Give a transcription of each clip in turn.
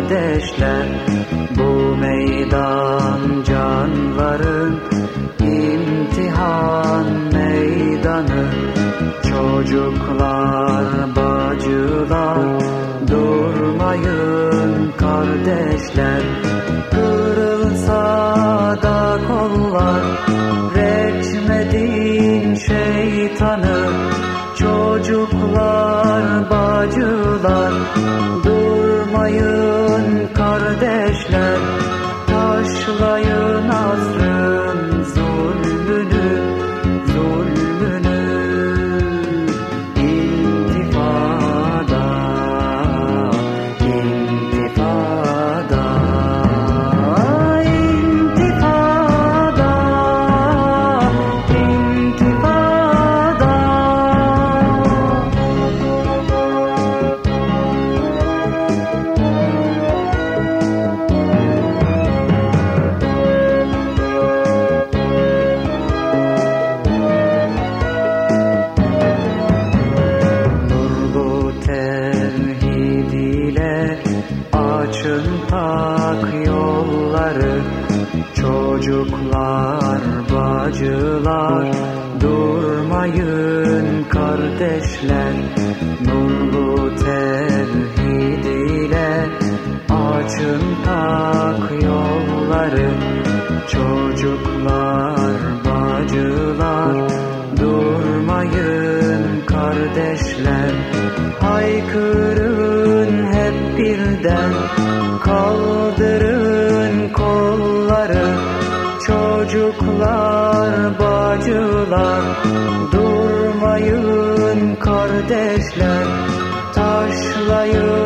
kardeşler Bu meydan canların imtihan meydanı. Çocuklar, bacılar durmayın kardeşler. Kırılsa da kollar reçmedin şeytanı. Çocuklar, bacılar durmayın kardeşler Taşlayın açın tak yolları Çocuklar, bacılar. Durmayın kardeşler Nurlu tevhid ile. Açın tak yolları Çocuklar, bacılar. Durmayın kardeşler Haykırın birden kaldırın kolları. Çocuklar, bacılar durmayın kardeşler. Taşlayın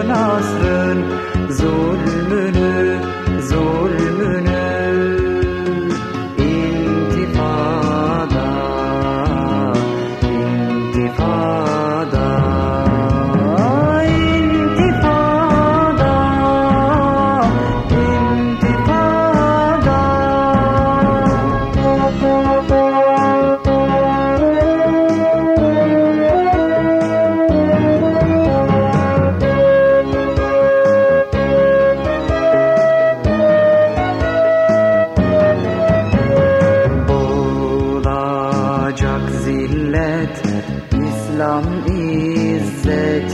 İslam izzetiyle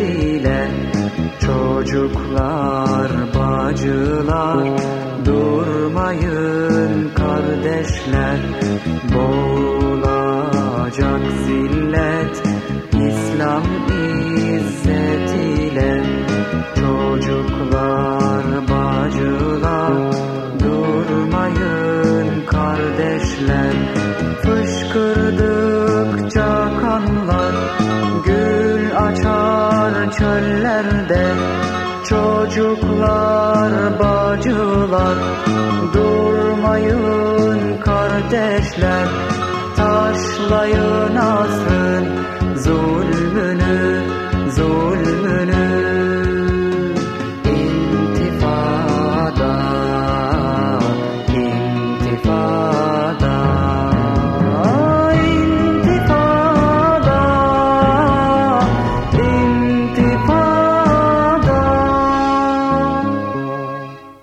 Çocuklar, bacılar Durmayın kardeşler. Boğulacak zillet İslam izzetiyle Çocuklar, bacılar Durmayın kardeşler Taşlayın asrı